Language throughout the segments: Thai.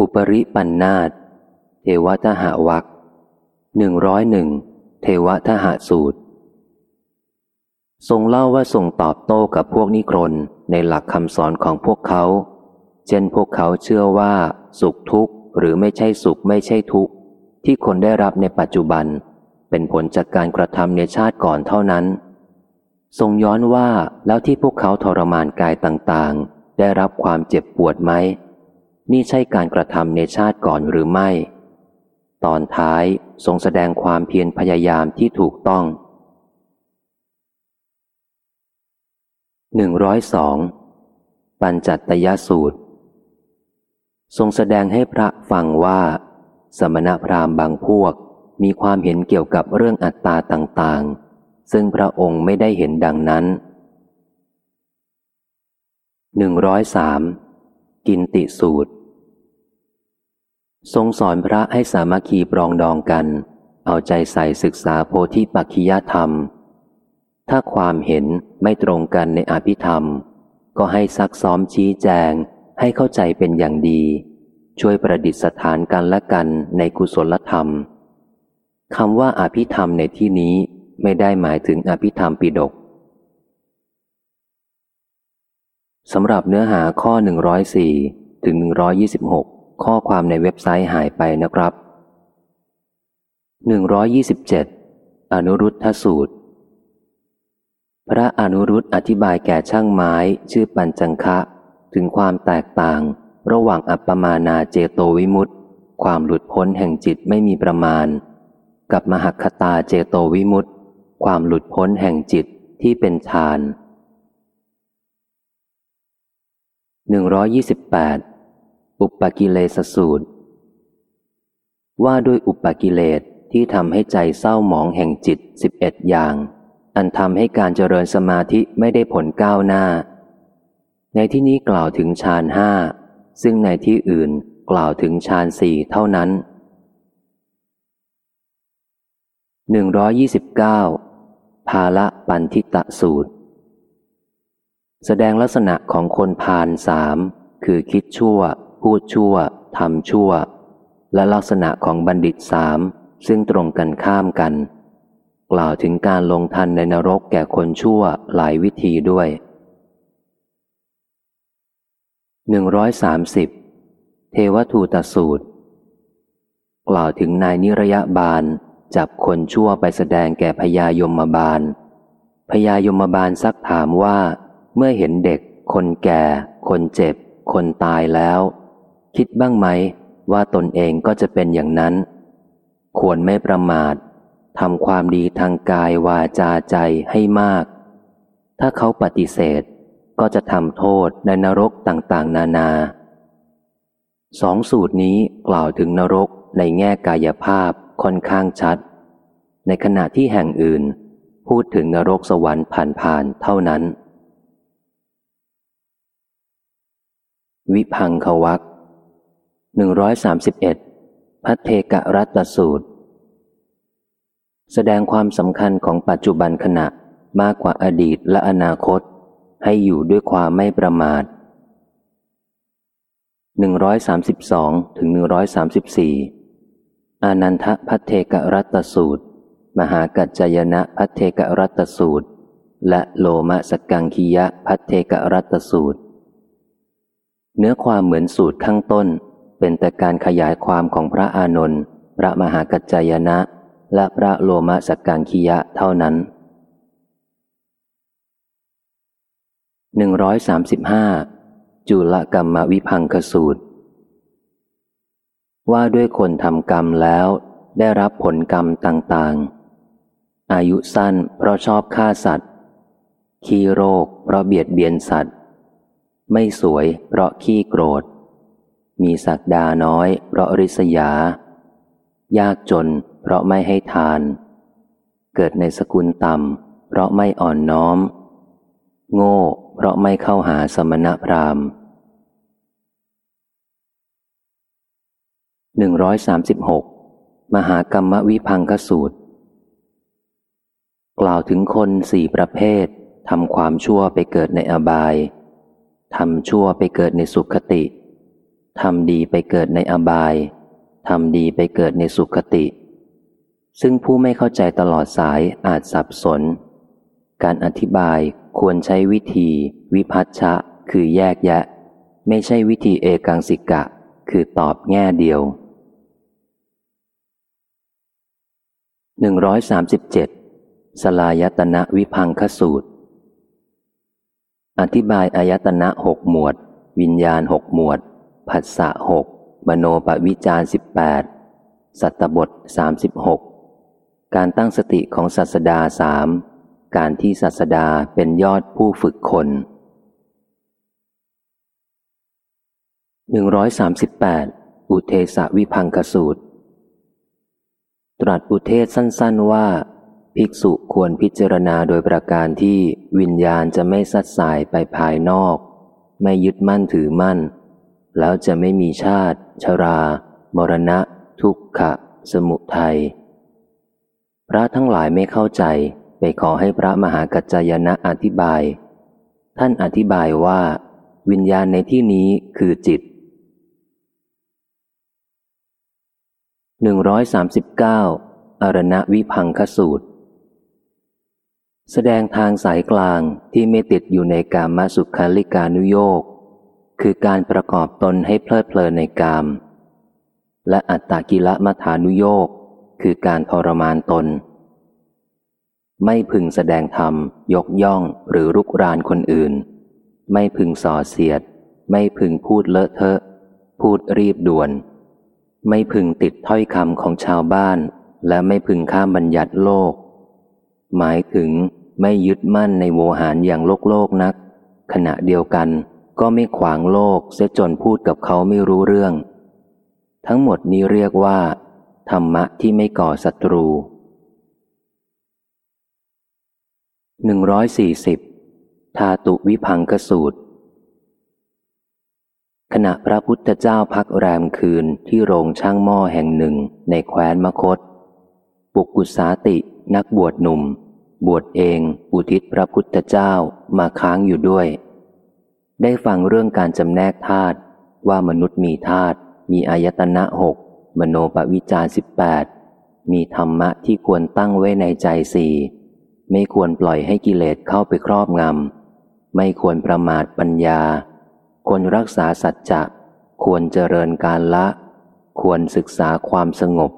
อุปริปันนาตเทวทหาวักหนึ่งร้อยหนึ่งเทวทหาสูตร ทรงเล่าว่าทรงตอบโต้กับพวกนิกรนในหลักคำสอนของพวกเขา เช่นพวกเขาเชื่อว่า สุขทุกข์หรือไม่ใช่สุขไม่ใช่ทุกข์ ที่คนได้รับในปัจจุบัน เป็นผลจากการกระทำในชาติก่อนเท่านั้น ทรงย้อนว่าแล้วที่พวกเขาทรมานกายต่างๆ ได้รับความเจ็บปวดไหม นี่ใช่การกระทำในชาติก่อนหรือไม่ ตอนท้ายทรงแสดงความเพียรพยายามที่ถูกต้องหนึ่งร้อยสองปัญจัตตยสูตร ทรงแสดงให้พระฟังว่า สมณพราหมณ์บางพวกมีความเห็นเกี่ยวกับเรื่องอัตตาต่างๆ ซึ่งพระองค์ไม่ได้เห็นดังนั้นหนึ่งร้อยสามกินติสูตร ทรงสอนพระให้สามัคคีปรองดองกัน เอาใจใส่ศึกษาโพธิปัจขิยธรรม ถ้าความเห็นไม่ตรงกันในอภิธรรม ก็ให้ซักซ้อมชี้แจงให้เข้าใจเป็นอย่างดี ช่วยประดิษฐานกันและกันในกุศลธรรมคำว่าอภิธรรมในที่นี้ไม่ได้หมายถึงอภิธรรมปิดกสำหรับเนื้อหาข้อ 104 ถึง 126 ข้อความในเว็บไซต์หายไปนะครับ 127 อนุรุทธสูตร พระอนุรุตอธิบายแก่ช่างไม้ชื่อปัญจังคะ ถึงความแตกต่าง ระหว่างอัปปมานาเจโตวิมุตติ ความหลุดพ้นแห่งจิตไม่มีประมาณ กับมหคตาเจโตวิมุตติ ความหลุดพ้นแห่งจิตที่เป็นฌาน128 อุปกิเลสสูตร ว่าด้วยอุปกิเลสที่ทำให้ใจเศร้าหมองแห่งจิตสิบเอ็ดอย่าง อันทำให้การเจริญสมาธิไม่ได้ผลก้าวหน้า ในที่นี้กล่าวถึงฌานห้าซึ่งในที่อื่นกล่าวถึงฌานสี่เท่านั้นหนึ่งร้อยี่สิบเก้าภาละปันทิตะสูตร แสดงลักษณะของคนพาลสามคือคิดชั่ว พูดชั่วทำชั่ว และลักษณะของบัณฑิตสามซึ่งตรงกันข้ามกัน กล่าวถึงการลงทันในนรกแก่คนชั่วหลายวิธีด้วย 130 เทวทูตสูตร กล่าวถึงนายนิรยบาลจับคนชั่วไปแสดงแก่พญายมบาลพญายมบาลซักถามว่า เมื่อเห็นเด็ก คนแก่ คนเจ็บ คนตายแล้ว คิดบ้างไหมว่าตนเองก็จะเป็นอย่างนั้น ควรไม่ประมาททำความดีทางกายวาจาใจให้มาก ถ้าเขาปฏิเสธก็จะทำโทษในนรกต่างๆ นานาสองสูตรนี้กล่าวถึงนรกในแง่กายภาพค่อนข้างชัด ในขณะที่แห่งอื่น พูดถึงนรกสวรรค์ผ่านๆเท่านั้น วิพังควัก หนึ่งร้อยสามสิบเอ็ดพัทเทกะรัตสูตร แสดงความสำคัญของปัจจุบันขณะมากกว่าอดีตและอนาคต ให้อยู่ด้วยความไม่ประมาทหนึ่งร้อยสามสิบสองถึงหนึ่งร้อยสามสิบสี่อานันทพัทเทกรัตสูตร มหากัจจยนะพัทเทกรัตสูตร และโลมะสกังคียะพัทเทกรัตสูตร เนื้อความเหมือนสูตรข้างต้น เป็นแต่การขยายความของพระอานนท์พระมหากัจจายนะ และพระโลมะสกกังคียะเท่านั้น 135 จุลกรรมวิพังคสูตร ว่าด้วยคนทำกรรมแล้วได้รับผลกรรมต่างๆ อายุสั้นเพราะชอบฆ่าสัตว์ ขี้โรคเพราะเบียดเบียนสัตว์ ไม่สวยเพราะขี้โกรธ มีศักดาน้อย เพราะริษยา ยากจน เพราะไม่ให้ทาน เกิดในสกุลต่ำ เพราะไม่อ่อนน้อม โง่ เพราะไม่เข้าหาสมณพราหมณ์หนึ่งร้อยสามสิบหกมหากรรมวิพังคสูตร กล่าวถึงคนสี่ประเภททำความชั่วไปเกิดในอบาย ทำชั่วไปเกิดในสุขติ ทำดีไปเกิดในอบาย ทำดีไปเกิดในสุขติ ซึ่งผู้ไม่เข้าใจตลอดสายอาจสับสน การอธิบายควรใช้วิธี วิพัชชะ คือแยกแยะ ไม่ใช่วิธีเอกังสิกะ คือตอบแง่เดียว 137 สลายตนะวิพังคสูตร อธิบายอายตนะหกหมวด วิญญาณหกหมวด ผัสสะหกมโนปวิจารสิบแปดสัตตบทสามสิบหกการตั้งสติของศาสดาสามการที่ศาสดาเป็นยอดผู้ฝึกคน138อุเทสวิพังคสูตร ตรัสอุเทศสั้นๆว่า ภิกษุควรพิจารณาโดยประการที่วิญญาณจะไม่สัดสายไปภายนอก ไม่ยึดมั่นถือมั่น แล้วจะไม่มีชาติ ชรา มรณะ ทุกขะ สมุทัยพระทั้งหลายไม่เข้าใจ ไปขอให้พระมหากัจจายนะอธิบาย ท่านอธิบายว่า วิญญาณในที่นี้คือจิต 139 อรณวิพังคสูตร แสดงทางสายกลางที่ไม่ติดอยู่ในกามสุขาลิกานุโยก คือการประกอบตนให้เพลิดเพลินในกาม และอัตตกิละมัฐานุโยกคือการทรมานตน ไม่พึงแสดงธรรม ยกย่องหรือรุกรานคนอื่น ไม่พึงส่อเสียด ไม่พึงพูดเลอะเทอะ พูดรีบด่วน ไม่พึงติดถ้อยคำของชาวบ้าน และไม่พึงข้ามบัญญัติโลก หมายถึงไม่ยึดมั่นในโวหารอย่างโลกโลกนัก ขณะเดียวกัน ก็ไม่ขวางโลกเสียจนพูดกับเขาไม่รู้เรื่อง ทั้งหมดนี้เรียกว่า ธรรมะที่ไม่ก่อศัตรู 140ทาตุวิพังกสูตร ขณะพระพุทธเจ้าพักแรมคืนที่โรงช่างหม้อแห่งหนึ่งในแคว้นมคต ปุกุสาตินักบวชหนุ่ม บวชเองอุทิศพระพุทธเจ้ามาค้างอยู่ด้วย ได้ฟังเรื่องการจำแนกธาตุว่ามนุษย์มีธาตุมีอายตนะหกมโนปวิจารสิบแปดมีธรรมะที่ควรตั้งไว้ในใจสี่ไม่ควรปล่อยให้กิเลสเข้าไปครอบงำ ไม่ควรประมาทปัญญา ควรรักษาสัจจะ ควรเจริญการละ ควรศึกษาความสงบ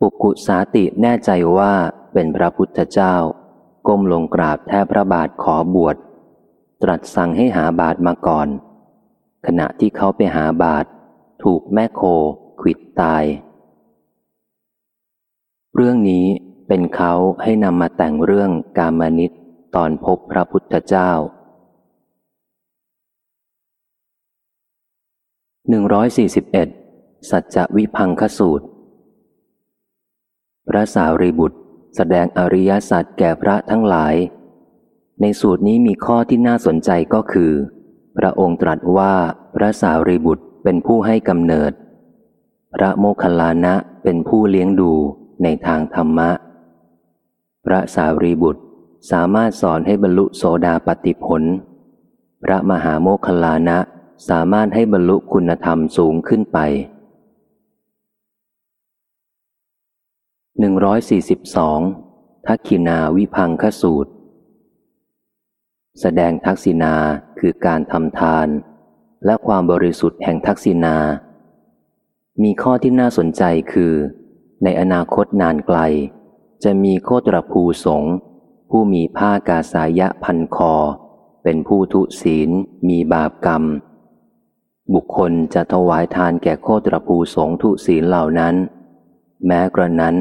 ปุกุสาติแน่ใจว่าเป็นพระพุทธเจ้า ก้มลงกราบแทบพระบาทขอบวช ตรัสสั่งให้หาบาทมาก่อน ขณะที่เขาไปหาบาท ถูกแม่โคขิดตาย เรื่องนี้เป็นเขาให้นำมาแต่งเรื่องกามนิตตอนพบพระพุทธเจ้าหนึ่งร้อยสี่สิบเอ็ดสัจจวิพังคสูตร พระสารีบุตร แสดงอริยสัจแก่พระทั้งหลาย ในสูตรนี้มีข้อที่น่าสนใจก็คือ พระองค์ตรัสว่าพระสารีบุตรเป็นผู้ให้กำเนิด พระโมคคัลลานะเป็นผู้เลี้ยงดูในทางธรรมะ พระสารีบุตรสามารถสอนให้บรรลุโสดาปติผล พระมหาโมคคัลลานะสามารถให้บรรลุคุณธรรมสูงขึ้นไป 142ทักขินาวิพังคสูตร แสดงทักษินาคือการทำทาน และความบริสุทธิ์แห่งทักษินามีข้อที่น่าสนใจคือ ในอนาคตนานไกล จะมีโคตรภูสงผู้มีผ้ากาสายะพันคอ เป็นผู้ทุศีล มีบาปกรรม บุคคลจะถวายทานแก่โคตรภูสงทุศีลเหล่านั้น แม้กระนั้น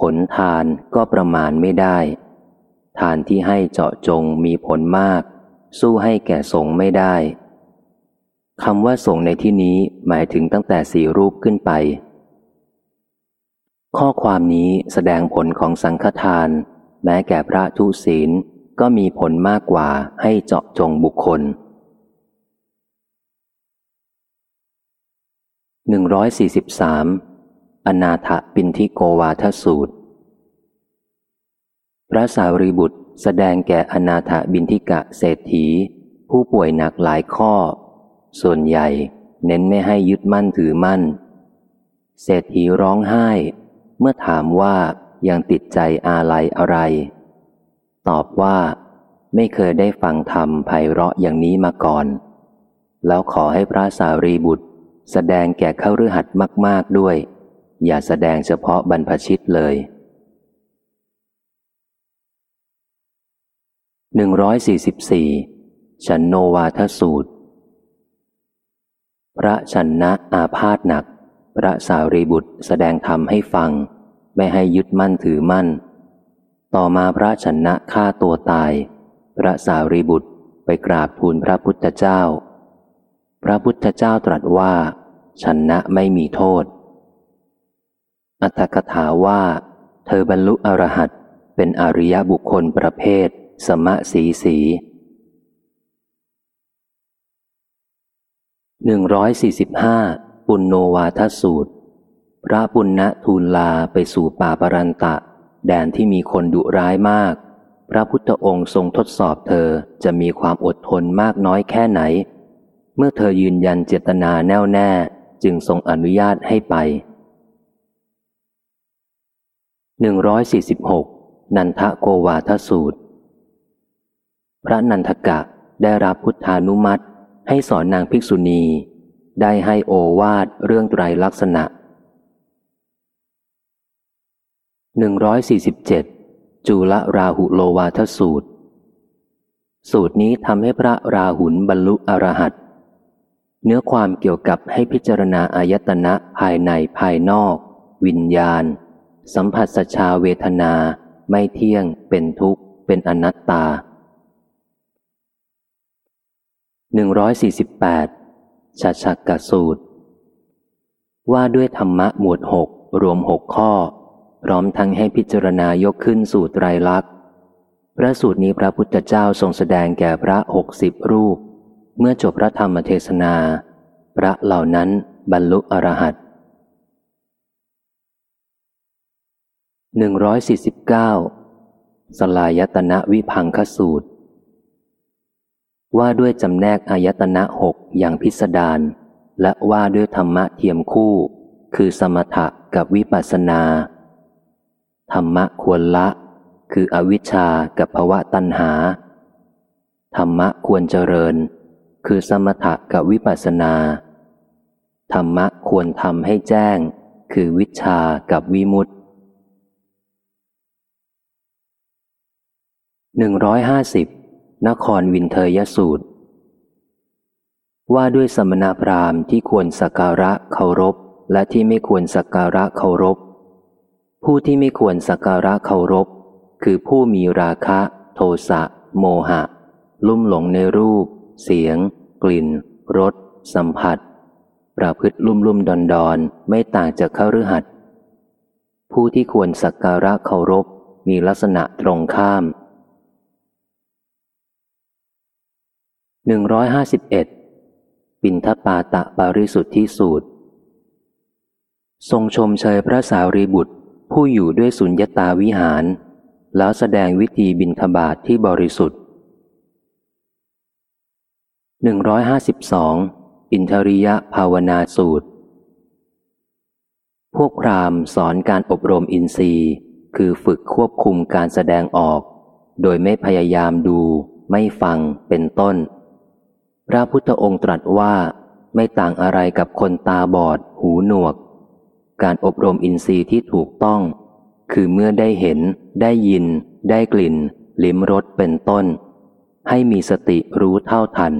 ผลทานก็ประมาณไม่ได้ ทานที่ให้เจาะจงมีผลมาก สู้ให้แก่สงไม่ได้คำว่าสงในที่นี้หมายถึงตั้งแต่สี่รูปขึ้นไป ข้อความนี้แสดงผลของสังฆทาน แม้แก่พระทุศีลก็มีผลมากกว่าให้เจาะจงบุคคลหนึ่งร้อยสี่สิบสามอนาถปินทิโกวาทสูตร พระสารีบุตรแสดงแก่อนาถบินทิกะเศรษฐี ผู้ป่วยหนักหลายข้อ ส่วนใหญ่เน้นไม่ให้ยึดมั่นถือมั่น เศรษฐีร้องไห้ เมื่อถามว่ายังติดใจอาลัยอะไร ตอบว่าไม่เคยได้ฟังธรรมไพเราะอย่างนี้มาก่อน แล้วขอให้พระสารีบุตร แสดงแก่เข้าฤหัสมาก ๆด้วย อย่าแสดงเฉพาะบรรพชิตเลย หนึ่งร้อยสี่สิบสี่ฉันโนวาทสูตร พระชันนะอาพาธหนัก พระสารีบุตรแสดงธรรมให้ฟัง ไม่ให้ยึดมั่นถือมั่น ต่อมาพระชันนะฆ่าตัวตาย พระสารีบุตรไปกราบทูลพระพุทธเจ้า พระพุทธเจ้าตรัสว่า ชันนะไม่มีโทษ อัตถกถาว่า เธอบรรลุอรหัตเป็นอริยบุคคลประเภท สมะสีสีหนึ่งร้อยสี่สิบห้าปุณโนวาทสูตร พระปุณณทูลลาไปสู่ป่าปรันตะ แดนที่มีคนดุร้ายมาก พระพุทธองค์ทรงทดสอบเธอจะมีความอดทนมากน้อยแค่ไหน เมื่อเธอยืนยันเจตนาแน่วแน่จึงทรงอนุญาตให้ไปหนึ่งร้อยสี่สิบหกนันทะโกวาทสูตร พระนันทกะได้รับพุทธานุมัติ ให้สอนนางภิกษุณี ได้ให้โอวาดเรื่องไตรลักษณะ 147 จุลราหุโลวาทสูตร สูตรนี้ทำให้พระราหุลบรรลุอรหัตเนื้อความเกี่ยวกับให้พิจารณาอายตนะภายในภายนอก วิญญาณ สัมผัสสชาเวทนา ไม่เที่ยง เป็นทุกข์ เป็นอนัตตา หนึ่งร้อยสี่สิบแปดชัชักกสูตร ว่าด้วยธรรมะหมวดหกรวมหกข้อ พร้อมทั้งให้พิจารณายกขึ้นสู่ไตรลักษณ์พระสูตรนี้พระพุทธเจ้าทรงแสดงแก่พระหกสิบรูป เมื่อจบพระธรรมเทศนา พระเหล่านั้นบรรลุอรหัตหนึ่งร้อยสี่สิบเก้าสลายตนะวิพังคสูตร ว่าด้วยจำแนกอายตนะหกอย่างพิสดารและว่าด้วยธรรมะเทียมคู่ คือสมถะกับวิปัสสนา ธรรมะควรละ คืออวิชชากับภวะตัณหา ธรรมะควรเจริญ คือสมถะกับวิปัสสนา ธรรมะควรทำให้แจ้ง คือวิชากับวิมุตติหนึ่งร้อยห้าสิบ นครวินเทยสูตร ว่าด้วยสมณพราหมณ์ที่ควรสักการะเคารพ และที่ไม่ควรสักการะเคารพ ผู้ที่ไม่ควรสักการะเคารพ คือผู้มีราคะ โทสะ โมหะ ลุ่มหลงในรูป เสียง กลิ่นรสสัมผัส ประพฤติลุ่มลุ่มดอนดอนไม่ต่างจากข้ารือหัดผู้ที่ควรสักการะเคารพมีลักษณะตรงข้าม หนึ่งร้อยห้าสิบเอ็ดปินทปาตะบาริสุทธิสูตร ทรงชมเชยพระสารีบุตร ผู้อยู่ด้วยสุญญตาวิหาร แล้วแสดงวิธีบินทบาทที่บริสุทธิ์หนึ่งร้อยห้าสิบสองอินทริยภาวนาสูตร พวกพรามสอนการอบรมอินทรีย์ คือฝึกควบคุมการแสดงออก โดยไม่พยายามดูไม่ฟังเป็นต้น พระพุทธองค์ตรัสว่าไม่ต่างอะไรกับคนตาบอด หูหนวก การอบรมอินทรีย์ที่ถูกต้อง คือเมื่อได้เห็น ได้ยิน ได้กลิ่น ลิ้มรสเป็นต้น ให้มีสติรู้เท่าทัน